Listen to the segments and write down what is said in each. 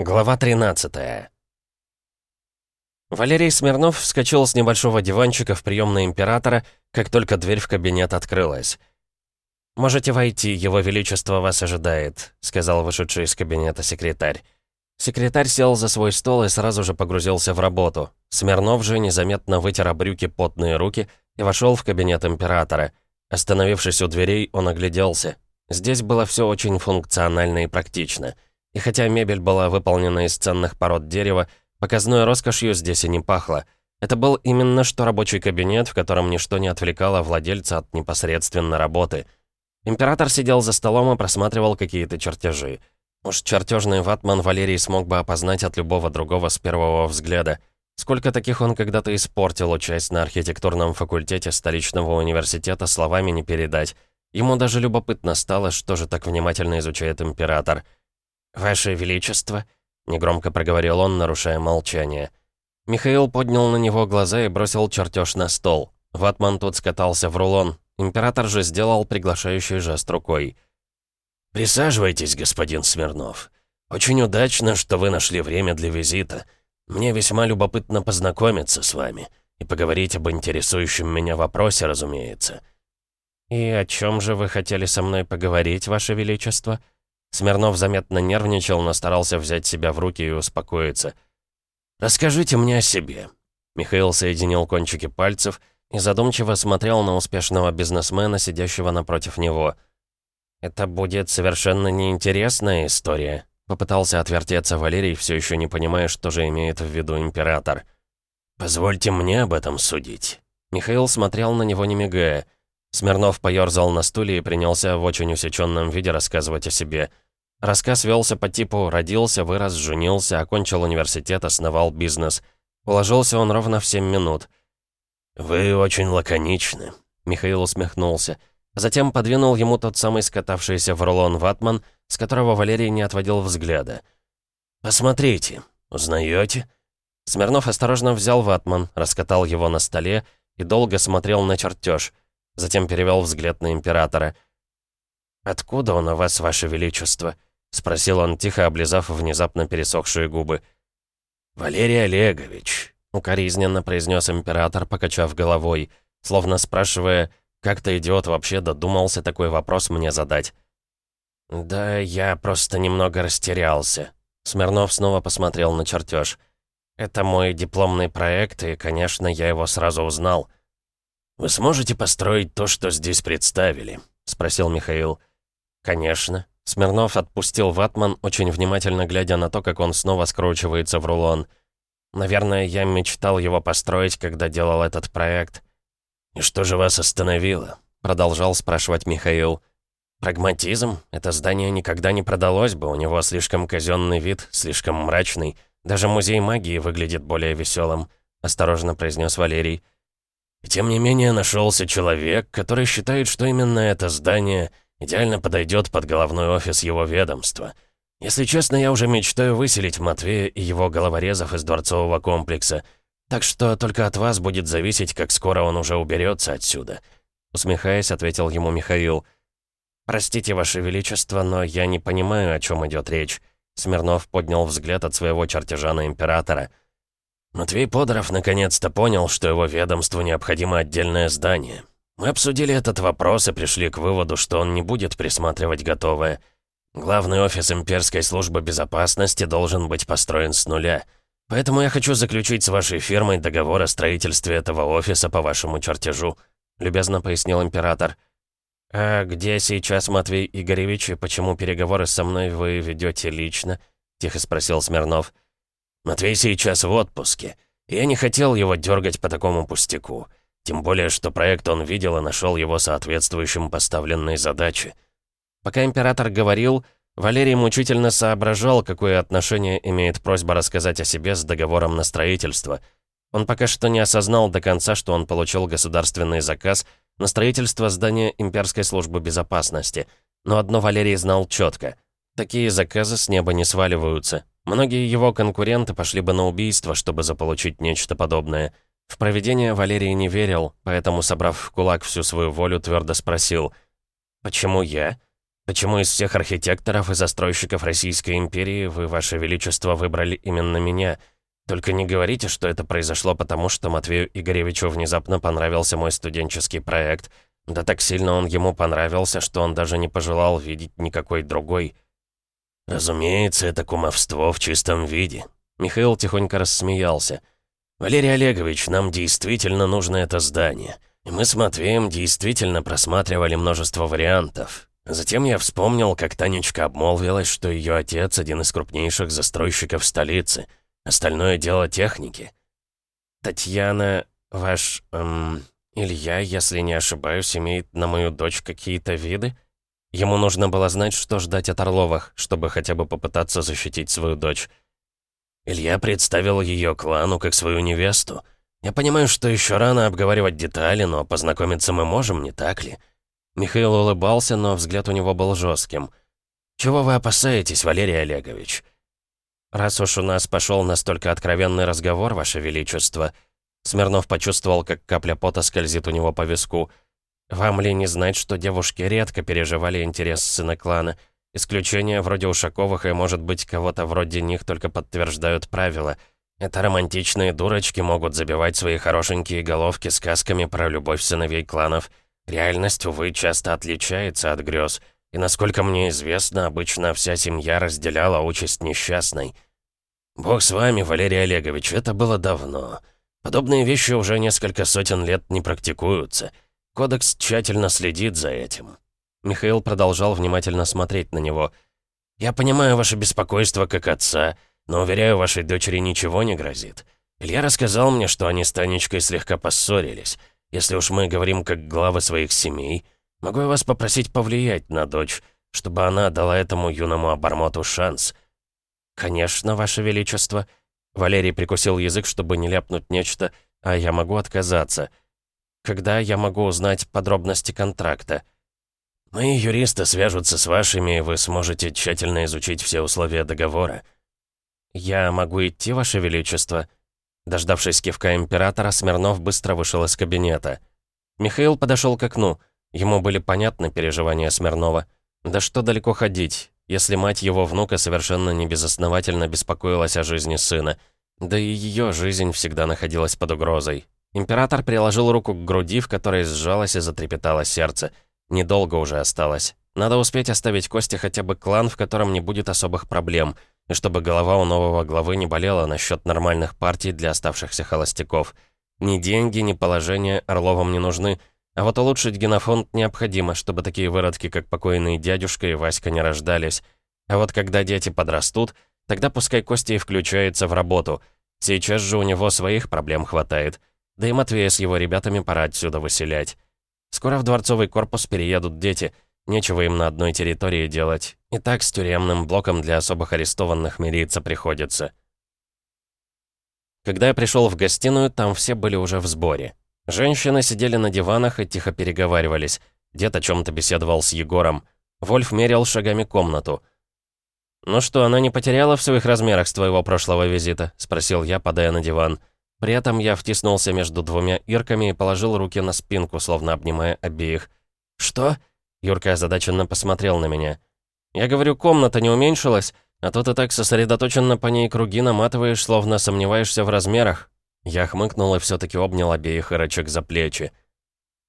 Глава 13 Валерий Смирнов вскочил с небольшого диванчика в приемной императора, как только дверь в кабинет открылась. «Можете войти, его величество вас ожидает», — сказал вышедший из кабинета секретарь. Секретарь сел за свой стол и сразу же погрузился в работу. Смирнов же незаметно вытер о брюки потные руки и вошел в кабинет императора. Остановившись у дверей, он огляделся. Здесь было все очень функционально и практично — и хотя мебель была выполнена из ценных пород дерева, показной роскошью здесь и не пахло. Это был именно что рабочий кабинет, в котором ничто не отвлекало владельца от непосредственно работы. Император сидел за столом и просматривал какие-то чертежи. Уж чертежный ватман Валерий смог бы опознать от любого другого с первого взгляда. Сколько таких он когда-то испортил, учась на архитектурном факультете столичного университета, словами не передать. Ему даже любопытно стало, что же так внимательно изучает император — «Ваше Величество», — негромко проговорил он, нарушая молчание. Михаил поднял на него глаза и бросил чертеж на стол. Ватман тут скатался в рулон. Император же сделал приглашающий жест рукой. «Присаживайтесь, господин Смирнов. Очень удачно, что вы нашли время для визита. Мне весьма любопытно познакомиться с вами и поговорить об интересующем меня вопросе, разумеется». «И о чем же вы хотели со мной поговорить, Ваше Величество?» Смирнов заметно нервничал, но старался взять себя в руки и успокоиться. «Расскажите мне о себе». Михаил соединил кончики пальцев и задумчиво смотрел на успешного бизнесмена, сидящего напротив него. «Это будет совершенно неинтересная история», — попытался отвертеться Валерий, все еще не понимая, что же имеет в виду император. «Позвольте мне об этом судить». Михаил смотрел на него, не мигая. Смирнов поёрзал на стуле и принялся в очень усеченном виде рассказывать о себе — Рассказ велся по типу «родился, вырос, женился, окончил университет, основал бизнес». Уложился он ровно в семь минут. «Вы очень лаконичны», — Михаил усмехнулся. Затем подвинул ему тот самый скатавшийся в рулон ватман, с которого Валерий не отводил взгляда. «Посмотрите, узнаете?» Смирнов осторожно взял ватман, раскатал его на столе и долго смотрел на чертеж. Затем перевел взгляд на императора. «Откуда он у вас, ваше величество?» — спросил он, тихо облизав внезапно пересохшие губы. «Валерий Олегович», — укоризненно произнес император, покачав головой, словно спрашивая, как-то идиот вообще додумался такой вопрос мне задать. «Да я просто немного растерялся». Смирнов снова посмотрел на чертеж. «Это мой дипломный проект, и, конечно, я его сразу узнал». «Вы сможете построить то, что здесь представили?» — спросил Михаил. «Конечно», Смирнов отпустил ватман, очень внимательно глядя на то, как он снова скручивается в рулон. «Наверное, я мечтал его построить, когда делал этот проект». «И что же вас остановило?» — продолжал спрашивать Михаил. «Прагматизм? Это здание никогда не продалось бы, у него слишком казенный вид, слишком мрачный. Даже музей магии выглядит более веселым», — осторожно произнес Валерий. «И тем не менее нашелся человек, который считает, что именно это здание — Идеально подойдет под головной офис его ведомства. Если честно, я уже мечтаю выселить Матвея и его головорезов из дворцового комплекса. Так что только от вас будет зависеть, как скоро он уже уберется отсюда. Усмехаясь, ответил ему Михаил. «Простите, Ваше Величество, но я не понимаю, о чем идет речь». Смирнов поднял взгляд от своего чертежа на императора. Матвей Подоров наконец-то понял, что его ведомству необходимо отдельное здание. Мы обсудили этот вопрос и пришли к выводу, что он не будет присматривать готовое. Главный офис имперской службы безопасности должен быть построен с нуля. Поэтому я хочу заключить с вашей фирмой договор о строительстве этого офиса по вашему чертежу», — любезно пояснил император. «А где сейчас Матвей Игоревич и почему переговоры со мной вы ведете лично?» — тихо спросил Смирнов. «Матвей сейчас в отпуске. Я не хотел его дергать по такому пустяку». Тем более, что проект он видел и нашел его соответствующим поставленной задаче. Пока император говорил, Валерий мучительно соображал, какое отношение имеет просьба рассказать о себе с договором на строительство. Он пока что не осознал до конца, что он получил государственный заказ на строительство здания Имперской службы безопасности. Но одно Валерий знал четко. Такие заказы с неба не сваливаются. Многие его конкуренты пошли бы на убийство, чтобы заполучить нечто подобное – в проведение Валерий не верил, поэтому, собрав в кулак всю свою волю, твердо спросил «Почему я?» Почему из всех архитекторов и застройщиков Российской империи вы, Ваше Величество, выбрали именно меня? Только не говорите, что это произошло потому, что Матвею Игоревичу внезапно понравился мой студенческий проект. Да так сильно он ему понравился, что он даже не пожелал видеть никакой другой. Разумеется, это кумовство в чистом виде. Михаил тихонько рассмеялся. «Валерий Олегович, нам действительно нужно это здание. И мы с Матвеем действительно просматривали множество вариантов. Затем я вспомнил, как Танечка обмолвилась, что ее отец один из крупнейших застройщиков столицы. Остальное дело техники. Татьяна, ваш, эм, Илья, если не ошибаюсь, имеет на мою дочь какие-то виды? Ему нужно было знать, что ждать от Орловых, чтобы хотя бы попытаться защитить свою дочь. Илья представил ее клану как свою невесту. Я понимаю, что еще рано обговаривать детали, но познакомиться мы можем, не так ли? Михаил улыбался, но взгляд у него был жестким. «Чего вы опасаетесь, Валерий Олегович?» «Раз уж у нас пошел настолько откровенный разговор, Ваше Величество...» Смирнов почувствовал, как капля пота скользит у него по виску. «Вам ли не знать, что девушки редко переживали интерес сына клана? Исключения вроде Ушаковых и, может быть, кого-то вроде них только подтверждают правила. Это романтичные дурочки могут забивать свои хорошенькие головки сказками про любовь сыновей кланов». Реальность, увы, часто отличается от грез, и, насколько мне известно, обычно вся семья разделяла участь несчастной. Бог с вами, Валерий Олегович, это было давно. Подобные вещи уже несколько сотен лет не практикуются. Кодекс тщательно следит за этим. Михаил продолжал внимательно смотреть на него. «Я понимаю ваше беспокойство как отца, но, уверяю, вашей дочери ничего не грозит. Илья рассказал мне, что они с Танечкой слегка поссорились». Если уж мы говорим как главы своих семей, могу я вас попросить повлиять на дочь, чтобы она дала этому юному обормоту шанс?» «Конечно, Ваше Величество». Валерий прикусил язык, чтобы не ляпнуть нечто, а я могу отказаться. «Когда я могу узнать подробности контракта?» «Мои юристы свяжутся с вашими, и вы сможете тщательно изучить все условия договора». «Я могу идти, Ваше Величество?» Дождавшись кивка императора, Смирнов быстро вышел из кабинета. Михаил подошел к окну. Ему были понятны переживания Смирнова. Да что далеко ходить, если мать его внука совершенно небезосновательно беспокоилась о жизни сына. Да и ее жизнь всегда находилась под угрозой. Император приложил руку к груди, в которой сжалось и затрепетало сердце. Недолго уже осталось. Надо успеть оставить Косте хотя бы клан, в котором не будет особых проблем — и чтобы голова у нового главы не болела насчет нормальных партий для оставшихся холостяков. Ни деньги, ни положение Орловым не нужны, а вот улучшить генофонд необходимо, чтобы такие выродки, как покойный дядюшка и Васька, не рождались. А вот когда дети подрастут, тогда пускай Костя и включается в работу. Сейчас же у него своих проблем хватает. Да и Матвея с его ребятами пора отсюда выселять. Скоро в дворцовый корпус переедут дети — Нечего им на одной территории делать. И так с тюремным блоком для особых арестованных мириться приходится. Когда я пришел в гостиную, там все были уже в сборе. Женщины сидели на диванах и тихо переговаривались. Дед о чем-то беседовал с Егором. Вольф мерил шагами комнату. «Ну что, она не потеряла в своих размерах с твоего прошлого визита?» — спросил я, падая на диван. При этом я втиснулся между двумя ирками и положил руки на спинку, словно обнимая обеих. «Что?» Юрка озадаченно посмотрел на меня. «Я говорю, комната не уменьшилась, а то ты так сосредоточенно по ней круги наматываешь, словно сомневаешься в размерах». Я хмыкнул и все таки обнял обеих ирочек за плечи.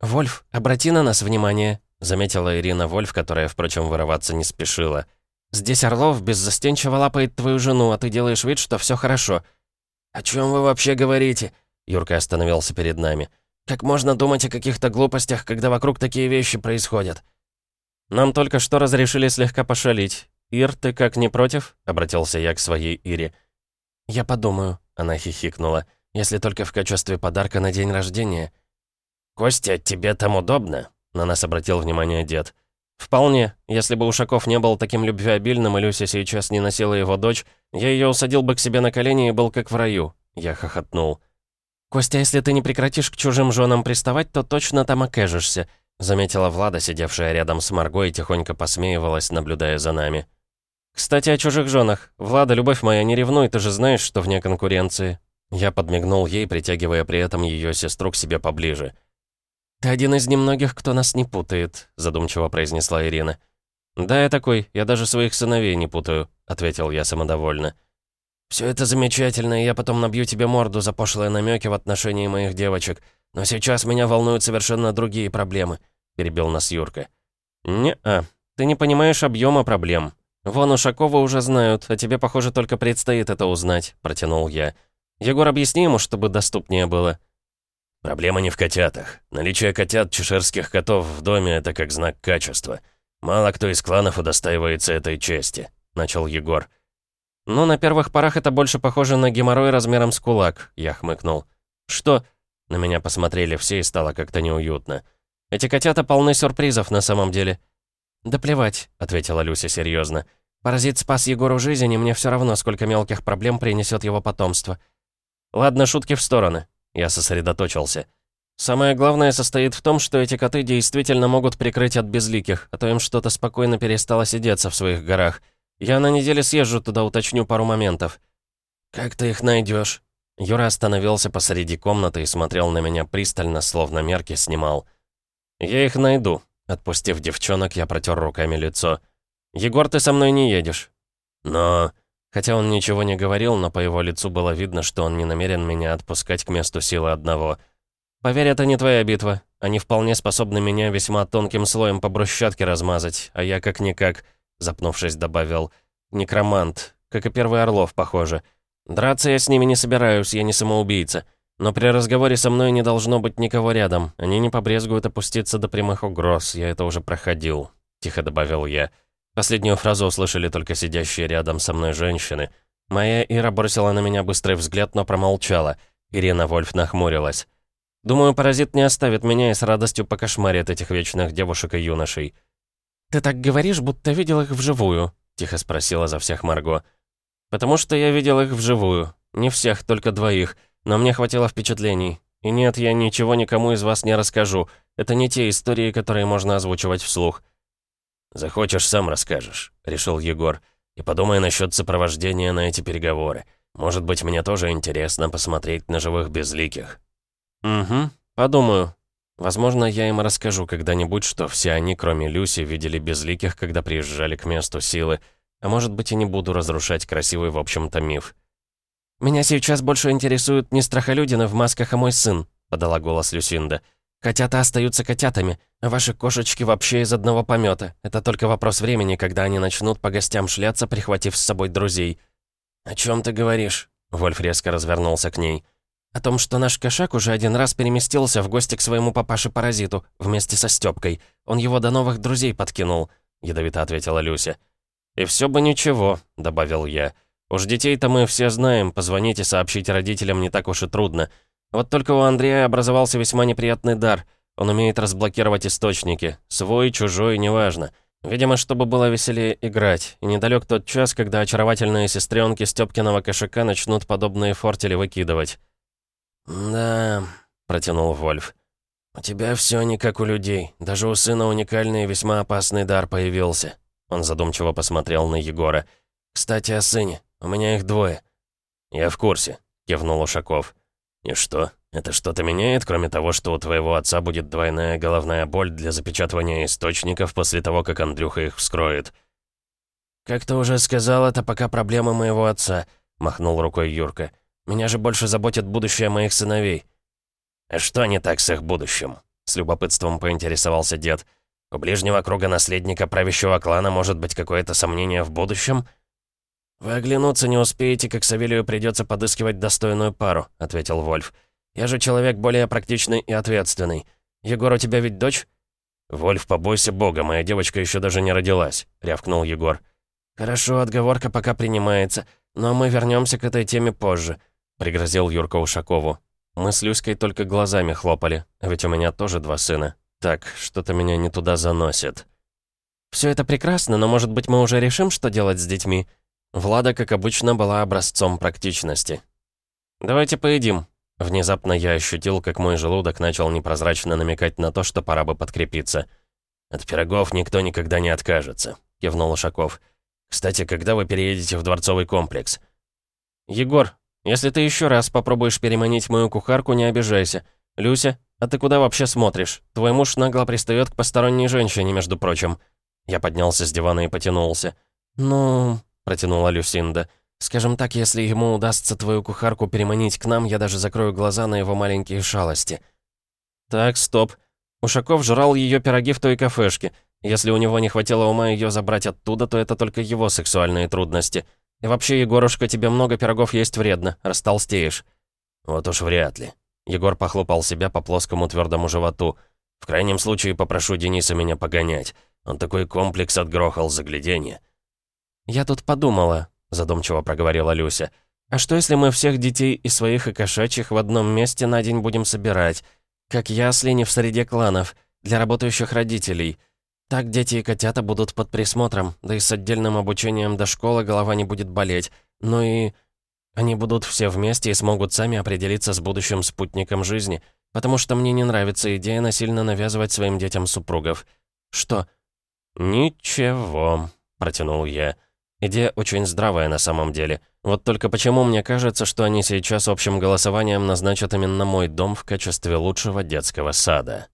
«Вольф, обрати на нас внимание», — заметила Ирина Вольф, которая, впрочем, вырываться не спешила. «Здесь Орлов беззастенчиво лапает твою жену, а ты делаешь вид, что все хорошо». «О чем вы вообще говорите?» Юрка остановился перед нами. «Как можно думать о каких-то глупостях, когда вокруг такие вещи происходят?» «Нам только что разрешили слегка пошалить. Ир, ты как, не против?» — обратился я к своей Ире. «Я подумаю», — она хихикнула, «если только в качестве подарка на день рождения». «Костя, тебе там удобно?» — на нас обратил внимание дед. «Вполне. Если бы Ушаков не был таким любвеобильным, и Люся сейчас не носила его дочь, я ее усадил бы к себе на колени и был как в раю». Я хохотнул. «Костя, если ты не прекратишь к чужим женам приставать, то точно там окажешься. Заметила Влада, сидевшая рядом с Марго и тихонько посмеивалась, наблюдая за нами. «Кстати, о чужих женах. Влада, любовь моя, не ревнуй, ты же знаешь, что вне конкуренции». Я подмигнул ей, притягивая при этом ее сестру к себе поближе. «Ты один из немногих, кто нас не путает», — задумчиво произнесла Ирина. «Да, я такой, я даже своих сыновей не путаю», — ответил я самодовольно. «Все это замечательно, и я потом набью тебе морду за пошлые намеки в отношении моих девочек. Но сейчас меня волнуют совершенно другие проблемы», — перебил нас Юрка. «Не-а, ты не понимаешь объема проблем. Вон Ушакова уже знают, а тебе, похоже, только предстоит это узнать», — протянул я. «Егор, объясни ему, чтобы доступнее было». «Проблема не в котятах. Наличие котят чеширских котов в доме — это как знак качества. Мало кто из кланов удостаивается этой чести», — начал Егор. «Ну, на первых порах это больше похоже на геморрой размером с кулак», — я хмыкнул. «Что?» На меня посмотрели все и стало как-то неуютно. «Эти котята полны сюрпризов на самом деле». «Да плевать», — ответила Люся серьезно. «Паразит спас Егору жизнь, и мне все равно, сколько мелких проблем принесет его потомство». «Ладно, шутки в стороны». Я сосредоточился. «Самое главное состоит в том, что эти коты действительно могут прикрыть от безликих, а то им что-то спокойно перестало сидеться в своих горах. Я на неделе съезжу туда, уточню пару моментов». «Как ты их найдешь? Юра остановился посреди комнаты и смотрел на меня пристально, словно мерки снимал. «Я их найду», Отпустив девчонок, я протер руками лицо. «Егор, ты со мной не едешь». «Но...» Хотя он ничего не говорил, но по его лицу было видно, что он не намерен меня отпускать к месту силы одного. «Поверь, это не твоя битва. Они вполне способны меня весьма тонким слоем по брусчатке размазать, а я как-никак...» Запнувшись, добавил. «Некромант. Как и первый Орлов, похоже. Драться я с ними не собираюсь, я не самоубийца. Но при разговоре со мной не должно быть никого рядом. Они не побрезгуют опуститься до прямых угроз. Я это уже проходил», — тихо добавил я. Последнюю фразу услышали только сидящие рядом со мной женщины. Моя Ира бросила на меня быстрый взгляд, но промолчала. Ирина Вольф нахмурилась. «Думаю, паразит не оставит меня и с радостью покошмарит этих вечных девушек и юношей». «Ты так говоришь, будто видел их вживую?» — тихо спросила за всех Марго. «Потому что я видел их вживую. Не всех, только двоих. Но мне хватило впечатлений. И нет, я ничего никому из вас не расскажу. Это не те истории, которые можно озвучивать вслух». «Захочешь, сам расскажешь», — решил Егор. «И подумай насчет сопровождения на эти переговоры. Может быть, мне тоже интересно посмотреть на живых безликих». «Угу, подумаю. Возможно, я им расскажу когда-нибудь, что все они, кроме Люси, видели безликих, когда приезжали к месту силы. А может быть, и не буду разрушать красивый, в общем-то, миф. «Меня сейчас больше интересуют не страхолюдины в масках, а мой сын», — подала голос Люсинда. «Котята остаются котятами, а ваши кошечки вообще из одного помета. Это только вопрос времени, когда они начнут по гостям шляться, прихватив с собой друзей». «О чем ты говоришь?» Вольф резко развернулся к ней. «О том, что наш кошак уже один раз переместился в гости к своему папаше-паразиту вместе со Стёпкой. Он его до новых друзей подкинул», — ядовито ответила Люся. «И все бы ничего», — добавил я. «Уж детей-то мы все знаем, позвонить и сообщить родителям не так уж и трудно. Вот только у Андрея образовался весьма неприятный дар. Он умеет разблокировать источники. Свой, чужой, неважно. Видимо, чтобы было веселее играть. И недалек тот час, когда очаровательные сестренки Стёпкиного кошака начнут подобные фортели выкидывать». «Да», — протянул Вольф. «У тебя все не как у людей. Даже у сына уникальный и весьма опасный дар появился». Он задумчиво посмотрел на Егора. «Кстати, о сыне. У меня их двое». «Я в курсе», — кивнул Ушаков. «И что? Это что-то меняет, кроме того, что у твоего отца будет двойная головная боль для запечатывания источников после того, как Андрюха их вскроет?» «Как ты уже сказал, это пока проблема моего отца», — махнул рукой Юрка. Меня же больше заботит будущее моих сыновей». «А что не так с их будущим?» — с любопытством поинтересовался дед. «У ближнего круга наследника правящего клана может быть какое-то сомнение в будущем?» «Вы оглянуться не успеете, как Савелию придется подыскивать достойную пару», — ответил Вольф. «Я же человек более практичный и ответственный. Егор, у тебя ведь дочь?» «Вольф, побойся бога, моя девочка еще даже не родилась», — рявкнул Егор. «Хорошо, отговорка пока принимается, но мы вернемся к этой теме позже пригрозил Юрка Ушакову. Мы с Люськой только глазами хлопали, ведь у меня тоже два сына. Так, что-то меня не туда заносит. Все это прекрасно, но может быть мы уже решим, что делать с детьми? Влада, как обычно, была образцом практичности. «Давайте поедим». Внезапно я ощутил, как мой желудок начал непрозрачно намекать на то, что пора бы подкрепиться. «От пирогов никто никогда не откажется», — кивнул Ушаков. «Кстати, когда вы переедете в дворцовый комплекс?» «Егор, если ты еще раз попробуешь переманить мою кухарку, не обижайся. Люся, а ты куда вообще смотришь? Твой муж нагло пристает к посторонней женщине, между прочим». Я поднялся с дивана и потянулся. «Ну...» — протянула Люсинда. «Скажем так, если ему удастся твою кухарку переманить к нам, я даже закрою глаза на его маленькие шалости». «Так, стоп. Ушаков жрал ее пироги в той кафешке. Если у него не хватило ума ее забрать оттуда, то это только его сексуальные трудности. И вообще, Егорушка, тебе много пирогов есть вредно, растолстеешь». «Вот уж вряд ли». Егор похлопал себя по плоскому твердому животу. «В крайнем случае попрошу Дениса меня погонять. Он такой комплекс отгрохал загляденье». «Я тут подумала», — задумчиво проговорила Люся. «А что, если мы всех детей и своих, и кошачьих в одном месте на день будем собирать? Как ясли не в среде кланов, для работающих родителей». Так дети и котята будут под присмотром, да и с отдельным обучением до школы голова не будет болеть. Ну и... Они будут все вместе и смогут сами определиться с будущим спутником жизни, потому что мне не нравится идея насильно навязывать своим детям супругов. Что? «Ничего», — протянул я. Идея очень здравая на самом деле. Вот только почему мне кажется, что они сейчас общим голосованием назначат именно мой дом в качестве лучшего детского сада.